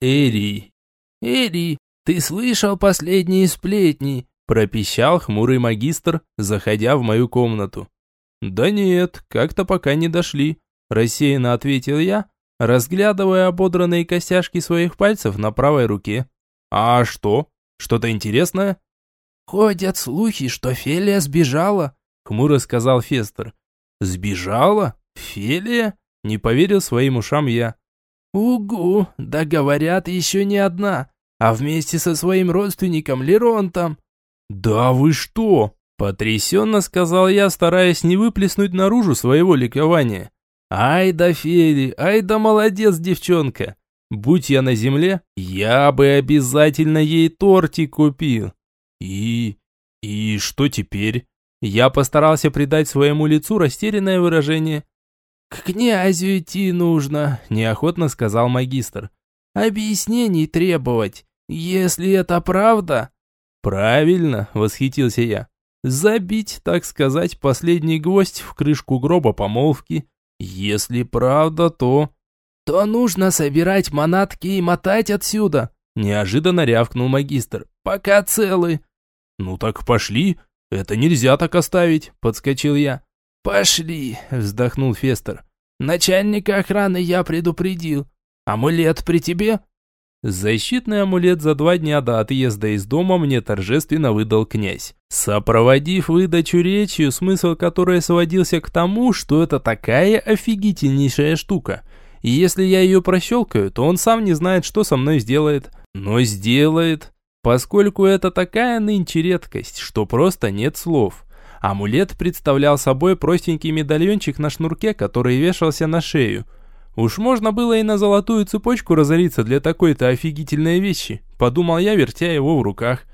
Эри. Эри, ты слышал последние сплетни? пропищал хмурый магистр, заходя в мою комнату. Да нет, как-то пока не дошли, рассеянно ответил я, разглядывая ободранные костяшки своих пальцев на правой руке. А что? Что-то интересное? Ходят слухи, что Фелия сбежала, хмуро сказал Фестер. Сбежала? Фелия? Не поверил своим ушам я. «Угу, да говорят, еще не одна, а вместе со своим родственником Леронтом». «Да вы что?» – потрясенно сказал я, стараясь не выплеснуть наружу своего ликования. «Ай да Фели, ай да молодец девчонка! Будь я на земле, я бы обязательно ей тортик купил». «И... и что теперь?» Я постарался придать своему лицу растерянное выражение. «К князю идти нужно», – неохотно сказал магистр. «Объяснений требовать, если это правда». «Правильно», – восхитился я. «Забить, так сказать, последний гвоздь в крышку гроба помолвки. Если правда, то...» «То нужно собирать манатки и мотать отсюда», – неожиданно рявкнул магистр. «Пока целы». «Ну так пошли, это нельзя так оставить», – подскочил я. «Пошли», – вздохнул Фестер. «Начальника охраны я предупредил. Амулет при тебе?» Защитный амулет за два дня до отъезда из дома мне торжественно выдал князь, сопроводив выдачу речью, смысл которой сводился к тому, что это такая офигительнейшая штука. И если я ее прощелкаю, то он сам не знает, что со мной сделает. Но сделает, поскольку это такая нынче редкость, что просто нет слов. Амулет представлял собой простенький медальончик на шнурке, который вешался на шею. Уж можно было и на золотую цепочку разориться для такой-то офигительной вещи, подумал я, вертя его в руках.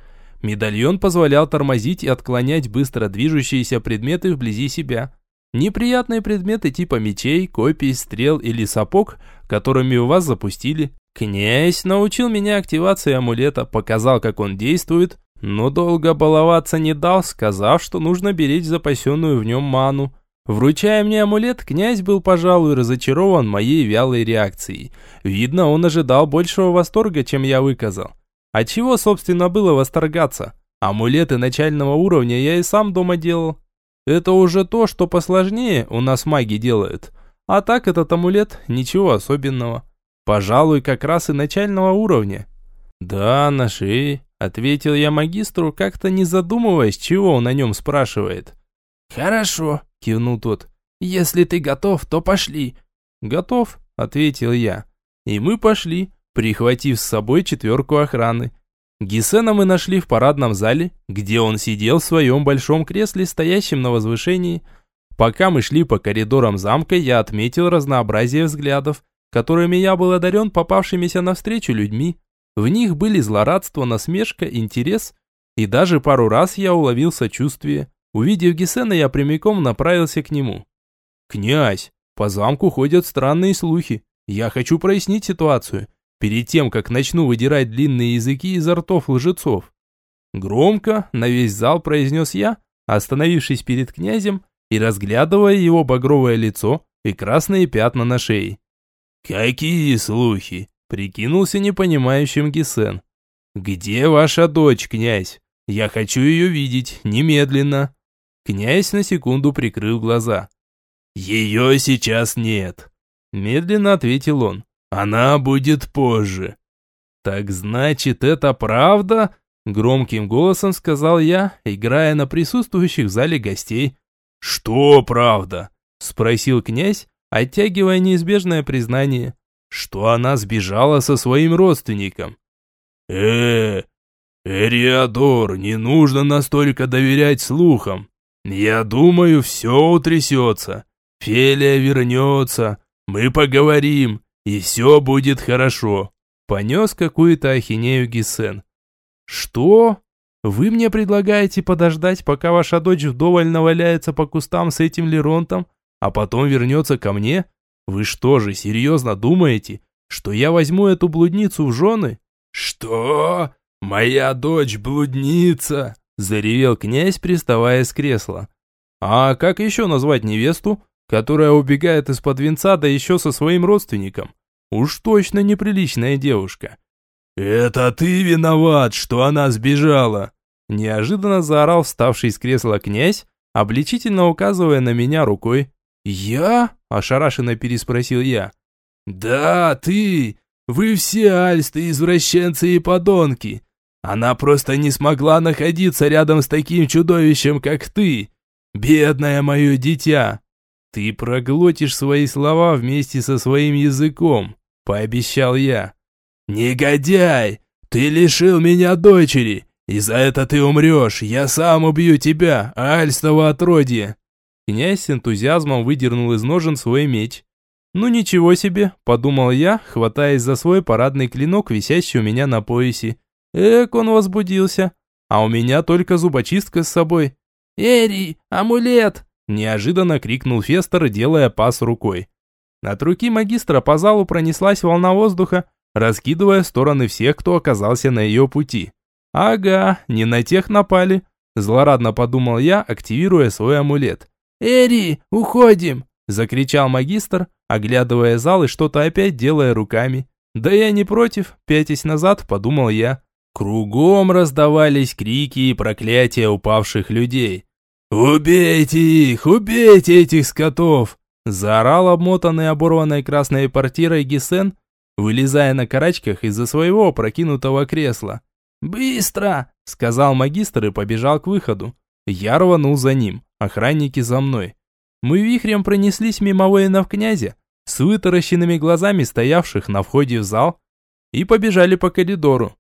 Медальон позволял тормозить и отклонять быстро движущиеся предметы вблизи себя. Неприятные предметы типа мечей, копий, стрел или сапог, которыми у вас запустили. Князь научил меня активации амулета, показал, как он действует, но долго баловаться не дал, сказав, что нужно беречь запасенную в нем ману. Вручая мне амулет, князь был, пожалуй, разочарован моей вялой реакцией. Видно, он ожидал большего восторга, чем я выказал. А чего, собственно, было восторгаться? Амулеты начального уровня я и сам дома делал. Это уже то, что посложнее у нас маги делают. А так этот амулет ничего особенного. Пожалуй, как раз и начального уровня. Да, на шее Ответил я магистру, как-то не задумываясь, чего он о нем спрашивает. «Хорошо», – кивнул тот. «Если ты готов, то пошли». «Готов», – ответил я. И мы пошли, прихватив с собой четверку охраны. Гесена мы нашли в парадном зале, где он сидел в своем большом кресле, стоящем на возвышении. Пока мы шли по коридорам замка, я отметил разнообразие взглядов, которыми я был одарен попавшимися навстречу людьми. В них были злорадство, насмешка, интерес, и даже пару раз я уловил сочувствие. Увидев Гесена, я прямиком направился к нему. «Князь, по замку ходят странные слухи. Я хочу прояснить ситуацию, перед тем, как начну выдирать длинные языки изо ртов лжецов». Громко, на весь зал произнес я, остановившись перед князем и разглядывая его багровое лицо и красные пятна на шее. «Какие слухи?» Прикинулся непонимающим Гесен. «Где ваша дочь, князь? Я хочу ее видеть, немедленно!» Князь на секунду прикрыл глаза. «Ее сейчас нет», – медленно ответил он. «Она будет позже». «Так значит, это правда?» – громким голосом сказал я, играя на присутствующих в зале гостей. «Что правда?» – спросил князь, оттягивая неизбежное признание что она сбежала со своим родственником. э Эриадор, не нужно настолько доверять слухам. Я думаю, все утрясется. Фелия вернется, мы поговорим, и все будет хорошо». Понес какую-то ахинею Гисен. «Что? Вы мне предлагаете подождать, пока ваша дочь вдоволь наваляется по кустам с этим Леронтом, а потом вернется ко мне? Вы что же, серьезно думаете, что я возьму эту блудницу в жены? Что? Моя дочь блудница? Заревел князь, приставая с кресла. А как еще назвать невесту, которая убегает из-под венца, да еще со своим родственником? Уж точно неприличная девушка. «Это ты виноват, что она сбежала!» Неожиданно заорал вставший из кресла князь, обличительно указывая на меня рукой. «Я?» – ошарашенно переспросил я. «Да, ты! Вы все альсты, извращенцы и подонки! Она просто не смогла находиться рядом с таким чудовищем, как ты! Бедное мое дитя! Ты проглотишь свои слова вместе со своим языком!» – пообещал я. «Негодяй! Ты лишил меня дочери! И за это ты умрешь! Я сам убью тебя, альстово отродье!» Князь с энтузиазмом выдернул из ножен свой меч. «Ну ничего себе», – подумал я, хватаясь за свой парадный клинок, висящий у меня на поясе. Эк, он возбудился. А у меня только зубочистка с собой. «Эри, амулет!» – неожиданно крикнул Фестер, делая пас рукой. От руки магистра по залу пронеслась волна воздуха, раскидывая в стороны всех, кто оказался на ее пути. «Ага, не на тех напали», – злорадно подумал я, активируя свой амулет. «Эри, уходим!» – закричал магистр, оглядывая зал и что-то опять делая руками. «Да я не против», – пятясь назад, подумал я. Кругом раздавались крики и проклятия упавших людей. «Убейте их! Убейте этих скотов!» Заорал обмотанный оборванной красной портирой Гисен, вылезая на карачках из-за своего опрокинутого кресла. «Быстро!» – сказал магистр и побежал к выходу. Я рванул за ним, охранники за мной. Мы вихрем пронеслись мимо воинов князя, с вытаращенными глазами стоявших на входе в зал, и побежали по коридору.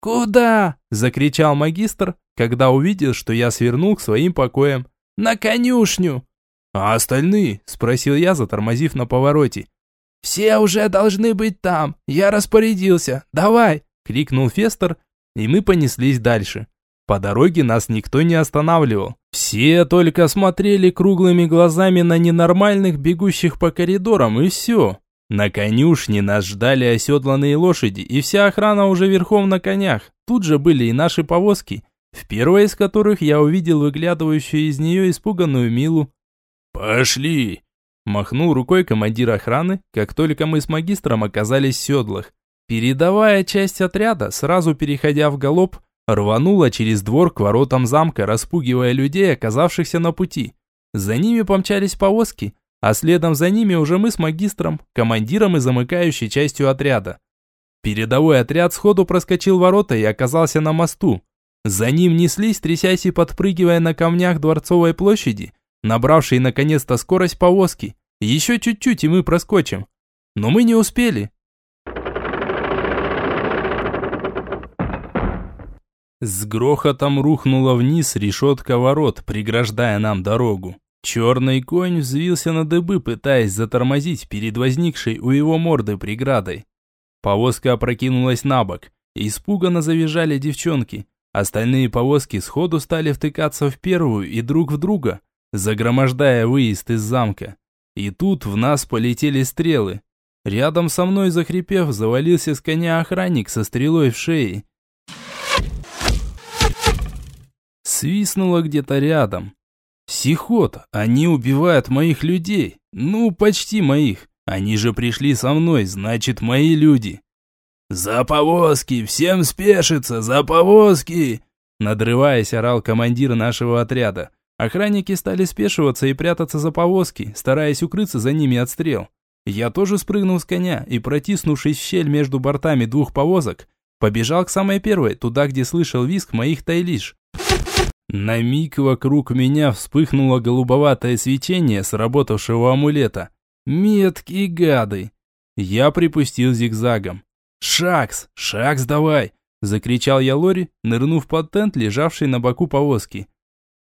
«Куда?» – закричал магистр, когда увидел, что я свернул к своим покоям. «На конюшню!» «А остальные?» – спросил я, затормозив на повороте. «Все уже должны быть там, я распорядился, давай!» – крикнул Фестер, и мы понеслись дальше. По дороге нас никто не останавливал. Все только смотрели круглыми глазами на ненормальных, бегущих по коридорам, и все. На конюшне нас ждали оседланные лошади, и вся охрана уже верхом на конях. Тут же были и наши повозки, в первой из которых я увидел выглядывающую из нее испуганную Милу. «Пошли!» Махнул рукой командир охраны, как только мы с магистром оказались в седлах. Передавая часть отряда, сразу переходя в галоп, рванула через двор к воротам замка, распугивая людей, оказавшихся на пути. За ними помчались повозки, а следом за ними уже мы с магистром, командиром и замыкающей частью отряда. Передовой отряд сходу проскочил ворота и оказался на мосту. За ним неслись, трясясь и подпрыгивая на камнях Дворцовой площади, набравшие наконец-то скорость повозки. Еще чуть-чуть, и мы проскочим. Но мы не успели. С грохотом рухнула вниз решетка ворот, преграждая нам дорогу. Черный конь взвился на дыбы, пытаясь затормозить перед возникшей у его морды преградой. Повозка опрокинулась на бок. Испуганно завизжали девчонки. Остальные повозки сходу стали втыкаться в первую и друг в друга, загромождая выезд из замка. И тут в нас полетели стрелы. Рядом со мной, захрипев, завалился с коня охранник со стрелой в шее. Свистнуло где-то рядом. «Психот, они убивают моих людей. Ну, почти моих. Они же пришли со мной, значит, мои люди». «За повозки! Всем спешиться! За повозки!» Надрываясь, орал командир нашего отряда. Охранники стали спешиваться и прятаться за повозки, стараясь укрыться за ними от стрел. Я тоже спрыгнул с коня и, протиснувшись в щель между бортами двух повозок, побежал к самой первой, туда, где слышал визг моих тайлиш. На миг вокруг меня вспыхнуло голубоватое свечение сработавшего амулета. Меткие гады. Я припустил зигзагом. «Шакс! Шакс, давай!» Закричал я Лори, нырнув под тент, лежавший на боку повозки.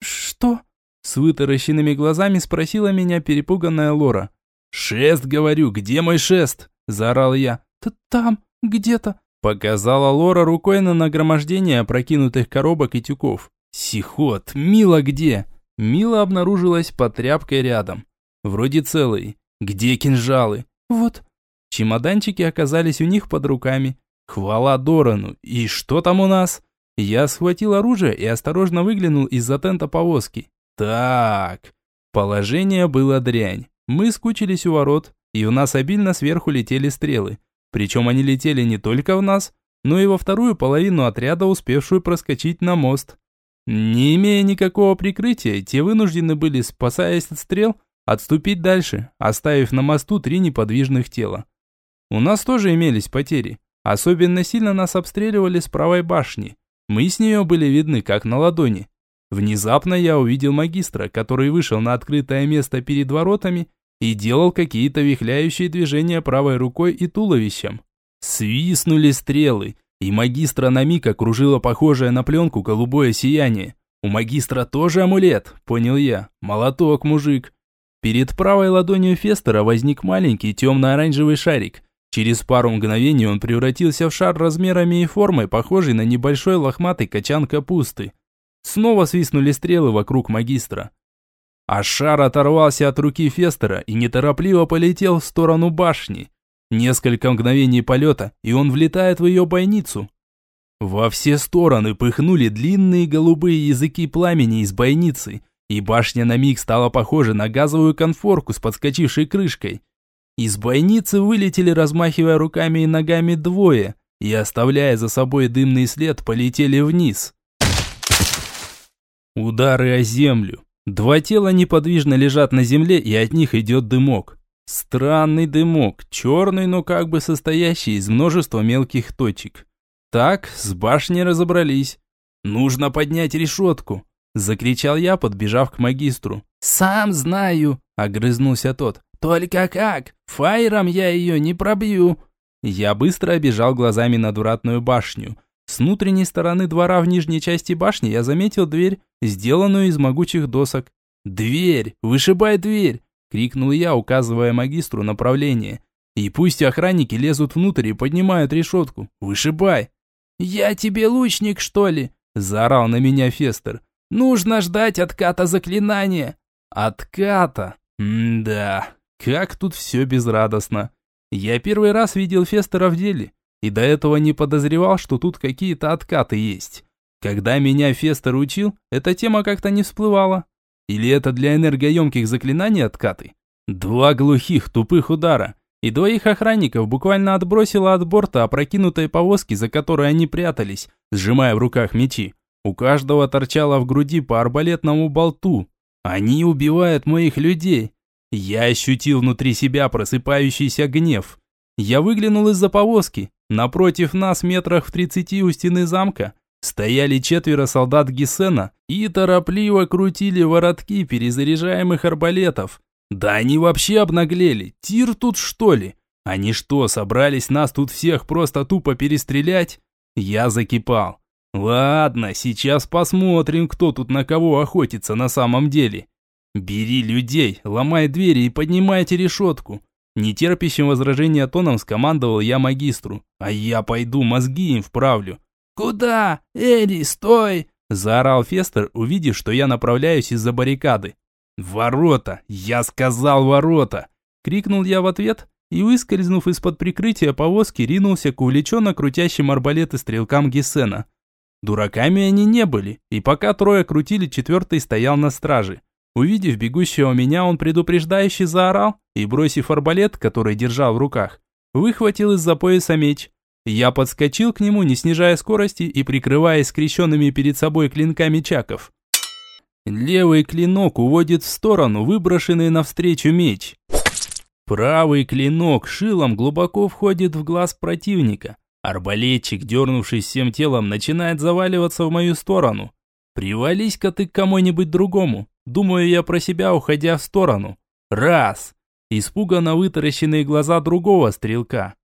«Что?» С вытаращенными глазами спросила меня перепуганная Лора. «Шест, говорю, где мой шест?» Заорал я. «Т «Там, где-то», показала Лора рукой на нагромождение опрокинутых коробок и тюков. Сихот, Мила где? Мила обнаружилась под тряпкой рядом. Вроде целый. Где кинжалы? Вот. Чемоданчики оказались у них под руками. Хвала Дорану. И что там у нас? Я схватил оружие и осторожно выглянул из-за тента повозки. Так. Положение было дрянь. Мы скучились у ворот, и в нас обильно сверху летели стрелы. Причем они летели не только в нас, но и во вторую половину отряда, успевшую проскочить на мост. Не имея никакого прикрытия, те вынуждены были, спасаясь от стрел, отступить дальше, оставив на мосту три неподвижных тела. У нас тоже имелись потери. Особенно сильно нас обстреливали с правой башни. Мы с нее были видны, как на ладони. Внезапно я увидел магистра, который вышел на открытое место перед воротами и делал какие-то вихляющие движения правой рукой и туловищем. Свистнули стрелы, и магистра на миг окружило похожее на пленку голубое сияние. У магистра тоже амулет, понял я. Молоток, мужик. Перед правой ладонью Фестера возник маленький темно-оранжевый шарик. Через пару мгновений он превратился в шар размерами и формой, похожий на небольшой лохматый качан капусты. Снова свистнули стрелы вокруг магистра. А шар оторвался от руки Фестера и неторопливо полетел в сторону башни. Несколько мгновений полета, и он влетает в ее бойницу. Во все стороны пыхнули длинные голубые языки пламени из бойницы, и башня на миг стала похожа на газовую конфорку с подскочившей крышкой. Из бойницы вылетели, размахивая руками и ногами, двое, и, оставляя за собой дымный след, полетели вниз. Удары о землю. Два тела неподвижно лежат на земле, и от них идет дымок. Странный дымок, черный, но как бы состоящий из множества мелких точек. Так, с башней разобрались. Нужно поднять решетку. Закричал я, подбежав к магистру. «Сам знаю», — огрызнулся тот. «Только как? Фаером я ее не пробью». Я быстро обежал глазами надвратную башню. С внутренней стороны двора в нижней части башни я заметил дверь, сделанную из могучих досок. «Дверь! Вышибай дверь!» – крикнул я, указывая магистру направление. «И пусть охранники лезут внутрь и поднимают решетку. Вышибай!» «Я тебе лучник, что ли?» – заорал на меня Фестер. «Нужно ждать отката заклинания». «Отката? М-да, как тут все безрадостно. Я первый раз видел Фестера в деле, и до этого не подозревал, что тут какие-то откаты есть. Когда меня Фестер учил, эта тема как-то не всплывала. Или это для энергоемких заклинаний откаты? Два глухих, тупых удара. И двоих охранников буквально отбросило от борта опрокинутой повозки, за которой они прятались, сжимая в руках мечи. У каждого торчало в груди по арбалетному болту. Они убивают моих людей. Я ощутил внутри себя просыпающийся гнев. Я выглянул из-за повозки. Напротив нас, метрах в тридцати у стены замка, стояли четверо солдат Гесена и торопливо крутили воротки перезаряжаемых арбалетов. Да они вообще обнаглели. Тир тут что ли? Они что, собрались нас тут всех просто тупо перестрелять? Я закипал. Ладно, сейчас посмотрим, кто тут на кого охотится на самом деле. Бери людей, ломай двери и поднимайте решетку. Нетерпящим возражения тоном скомандовал я магистру. А я пойду мозги им вправлю. «Куда? Эдди, стой!» Заорал Фестер, увидев, что я направляюсь из-за баррикады. «Ворота! Я сказал ворота!» Крикнул я в ответ и, выскользнув из-под прикрытия повозки, ринулся к увлеченно крутящим арбалеты стрелкам Гессена. Дураками они не были, и пока трое крутили, четвертый стоял на страже. Увидев бегущего меня, он предупреждающе заорал и, бросив арбалет, который держал в руках, выхватил из-за пояса меч. Я подскочил к нему, не снижая скорости и прикрываясь скрещенными перед собой клинками чаков. Левый клинок уводит в сторону выброшенный навстречу меч. Правый клинок шилом глубоко входит в глаз противника. Арбалетчик, дернувшись всем телом, начинает заваливаться в мою сторону. Привались-ка ты к кому-нибудь другому. Думаю я про себя, уходя в сторону. Раз. Испуганно вытаращенные глаза другого стрелка.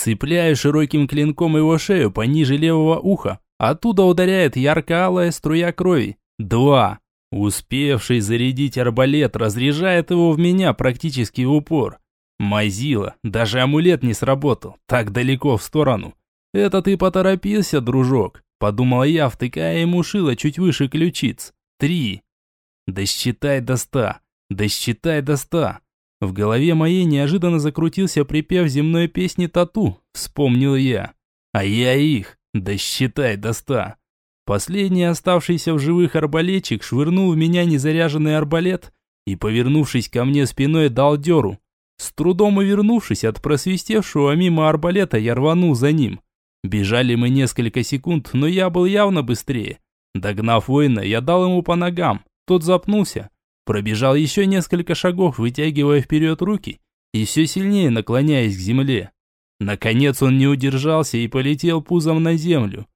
Цепляю широким клинком его шею пониже левого уха. Оттуда ударяет ярко-алая струя крови. Два. Успевший зарядить арбалет разряжает его в меня практически в упор. Мазила, даже амулет не сработал, так далеко в сторону. Это ты поторопился, дружок, подумал я, втыкая ему шило чуть выше ключиц. Три. Да считай до ста. Да считай до ста. В голове моей неожиданно закрутился припев земной песни «Тату», вспомнил я. А я их. Да считай до ста. Последний оставшийся в живых арбалетчик швырнул в меня незаряженный арбалет и, повернувшись ко мне спиной, дал дёру. С трудом увернувшись от просвистевшего мимо арбалета, я рванул за ним. Бежали мы несколько секунд, но я был явно быстрее. Догнав воина, я дал ему по ногам. Тот запнулся. Пробежал еще несколько шагов, вытягивая вперед руки и все сильнее наклоняясь к земле. Наконец он не удержался и полетел пузом на землю.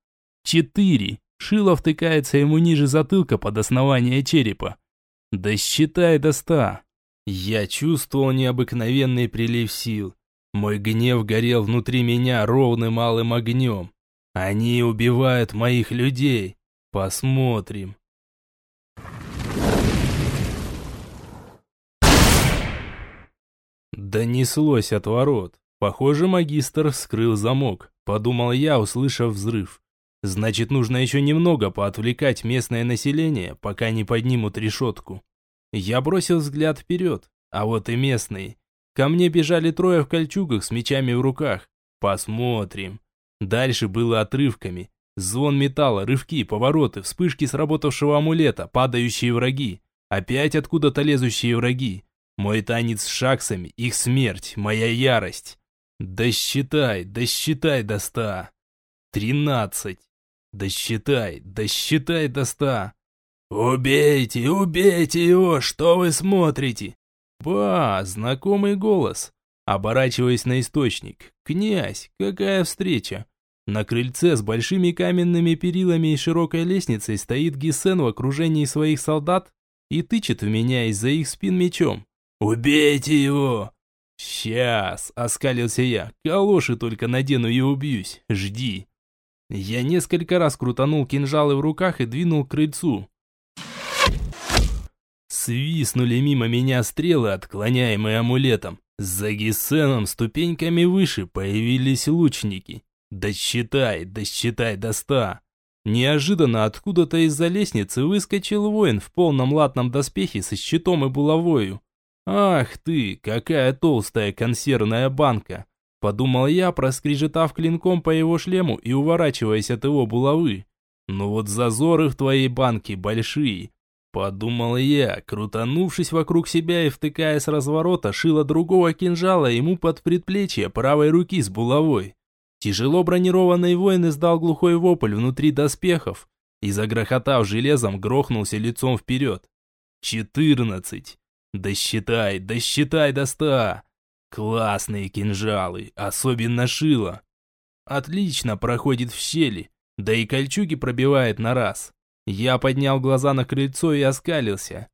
Четыре. Шило втыкается ему ниже затылка под основание черепа. Да считай до ста. Я чувствовал необыкновенный прилив сил. Мой гнев горел внутри меня ровным малым огнем. Они убивают моих людей. Посмотрим. Донеслось от ворот. Похоже, магистр вскрыл замок, подумал я, услышав взрыв. Значит, нужно еще немного поотвлекать местное население, пока не поднимут решетку. Я бросил взгляд вперед, а вот и местные. Ко мне бежали трое в кольчугах с мечами в руках. Посмотрим. Дальше было отрывками. Звон металла, рывки, повороты, вспышки сработавшего амулета, падающие враги. Опять откуда-то лезущие враги. Мой танец с шаксами, их смерть, моя ярость. Да считай, да считай до ста. Тринадцать. Да считай, да считай до ста. «Убейте, убейте его, что вы смотрите?» Ба, знакомый голос. Оборачиваясь на источник. «Князь, какая встреча!» На крыльце с большими каменными перилами и широкой лестницей стоит Гисен в окружении своих солдат и тычет в меня из-за их спин мечом. «Убейте его!» «Сейчас!» – оскалился я. «Калоши только надену и убьюсь. Жди!» Я несколько раз крутанул кинжалы в руках и двинул к крыльцу. Свистнули мимо меня стрелы, отклоняемые амулетом. За Гессеном ступеньками выше появились лучники. Да считай, да считай до ста. Неожиданно откуда-то из-за лестницы выскочил воин в полном латном доспехе со щитом и булавою. «Ах ты, какая толстая консервная банка!» Подумал я, проскрежетав клинком по его шлему и уворачиваясь от его булавы. «Ну вот зазоры в твоей банке большие!» Подумал я, крутанувшись вокруг себя и втыкая с разворота шило другого кинжала ему под предплечье правой руки с булавой. Тяжело бронированный воин издал глухой вопль внутри доспехов и, загрохотав железом, грохнулся лицом вперед. «Четырнадцать!» Да считай, да считай до ста. Классные кинжалы, особенно шило. Отлично проходит в щели, да и кольчуги пробивает на раз. Я поднял глаза на крыльцо и оскалился.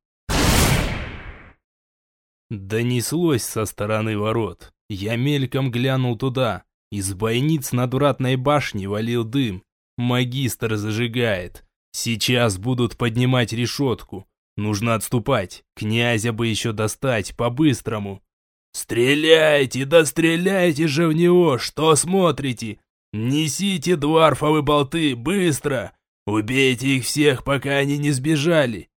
Донеслось со стороны ворот. Я мельком глянул туда. Из бойниц над вратной башни валил дым. Магистр зажигает. Сейчас будут поднимать решетку. Нужно отступать. Князя бы еще достать, по-быстрому. «Стреляйте, да стреляйте же в него! Что смотрите? Несите дварфовы болты, быстро! Убейте их всех, пока они не сбежали!»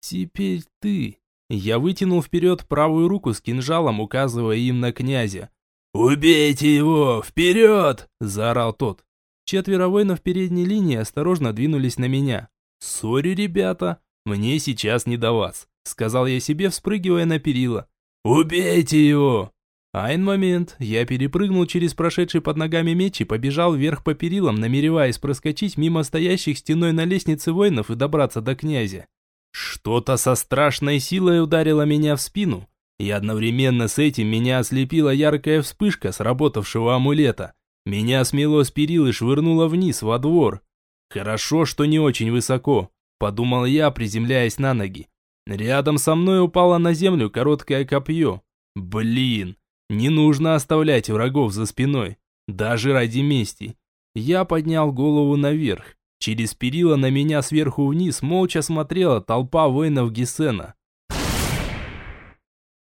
«Теперь ты!» Я вытянул вперед правую руку с кинжалом, указывая им на князя. «Убейте его! Вперед!» – заорал тот. Четверо воинов передней линии осторожно двинулись на меня. «Сори, ребята!» «Мне сейчас не до вас», — сказал я себе, вспрыгивая на перила. «Убейте его!» Айн момент, я перепрыгнул через прошедший под ногами меч и побежал вверх по перилам, намереваясь проскочить мимо стоящих стеной на лестнице воинов и добраться до князя. Что-то со страшной силой ударило меня в спину, и одновременно с этим меня ослепила яркая вспышка сработавшего амулета. Меня смело с перил и швырнуло вниз, во двор. Хорошо, что не очень высоко. Подумал я, приземляясь на ноги. Рядом со мной упало на землю короткое копье. Блин, не нужно оставлять врагов за спиной, даже ради мести. Я поднял голову наверх. Через перила на меня сверху вниз молча смотрела толпа воинов Гесена.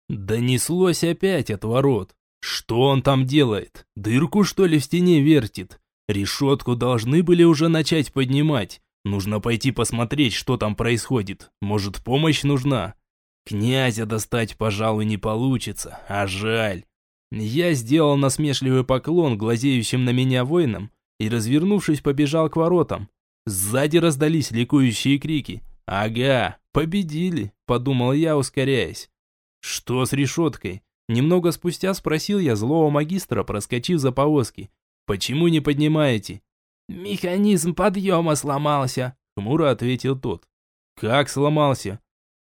Донеслось опять от ворот. Что он там делает? Дырку что ли в стене вертит? Решетку должны были уже начать поднимать. Нужно пойти посмотреть, что там происходит. Может, помощь нужна? Князя достать, пожалуй, не получится, а жаль. Я сделал насмешливый поклон глазеющим на меня воинам и, развернувшись, побежал к воротам. Сзади раздались ликующие крики. «Ага, победили», — подумал я, ускоряясь. «Что с решеткой? Немного спустя спросил я злого магистра, проскочив за повозки. «Почему не поднимаете?» «Механизм подъема сломался», — хмуро ответил тот. «Как сломался?»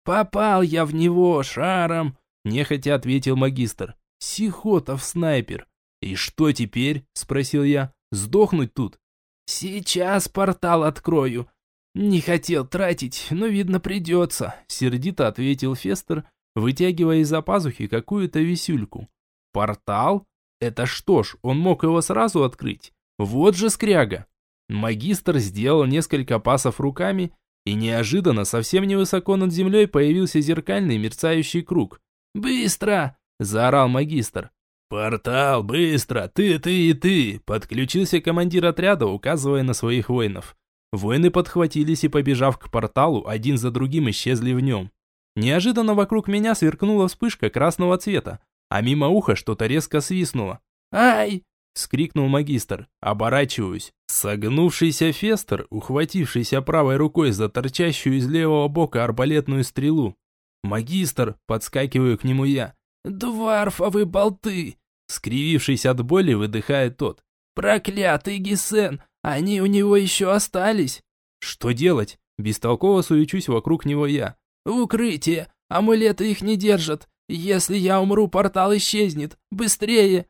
«Попал я в него шаром», — нехотя ответил магистр. «Сихотов снайпер». «И что теперь?» — спросил я. «Сдохнуть тут?» «Сейчас портал открою. Не хотел тратить, но, видно, придется», — сердито ответил Фестер, вытягивая из-за пазухи какую-то висюльку. «Портал? Это что ж, он мог его сразу открыть? Вот же скряга!» Магистр сделал несколько пасов руками, и неожиданно, совсем невысоко над землей, появился зеркальный мерцающий круг. «Быстро!» – заорал магистр. «Портал, быстро! Ты, ты и ты!» – подключился командир отряда, указывая на своих воинов. Воины подхватились и, побежав к порталу, один за другим исчезли в нем. Неожиданно вокруг меня сверкнула вспышка красного цвета, а мимо уха что-то резко свистнуло. «Ай!» – вскрикнул магистр. Оборачиваюсь. Согнувшийся фестер, ухватившийся правой рукой за торчащую из левого бока арбалетную стрелу. «Магистр!» – подскакиваю к нему я. «Дварфовы болты!» Скривившись от боли, выдыхает тот. «Проклятый Гесен! Они у него еще остались!» «Что делать?» Бестолково суечусь вокруг него я. «Укрытие! Амулеты их не держат! Если я умру, портал исчезнет! Быстрее!»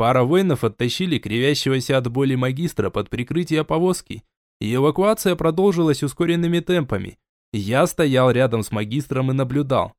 Пара воинов оттащили кривящегося от боли магистра под прикрытие повозки, и эвакуация продолжилась ускоренными темпами. Я стоял рядом с магистром и наблюдал.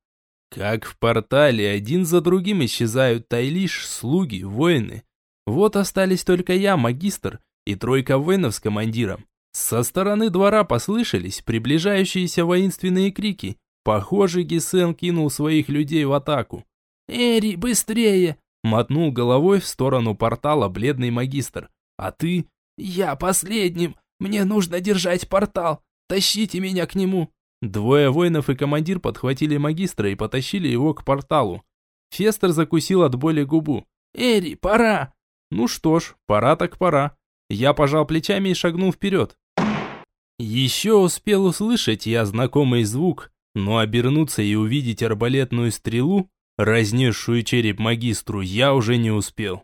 Как в портале один за другим исчезают Тайлиш, слуги, воины. Вот остались только я, магистр, и тройка воинов с командиром. Со стороны двора послышались приближающиеся воинственные крики. Похоже, Гисен кинул своих людей в атаку. «Эри, быстрее!» Мотнул головой в сторону портала бледный магистр. «А ты?» «Я последним! Мне нужно держать портал! Тащите меня к нему!» Двое воинов и командир подхватили магистра и потащили его к порталу. Фестер закусил от боли губу. «Эри, пора!» «Ну что ж, пора так пора». Я пожал плечами и шагнул вперед. Еще успел услышать я знакомый звук, но обернуться и увидеть арбалетную стрелу, разнесшую череп магистру, я уже не успел.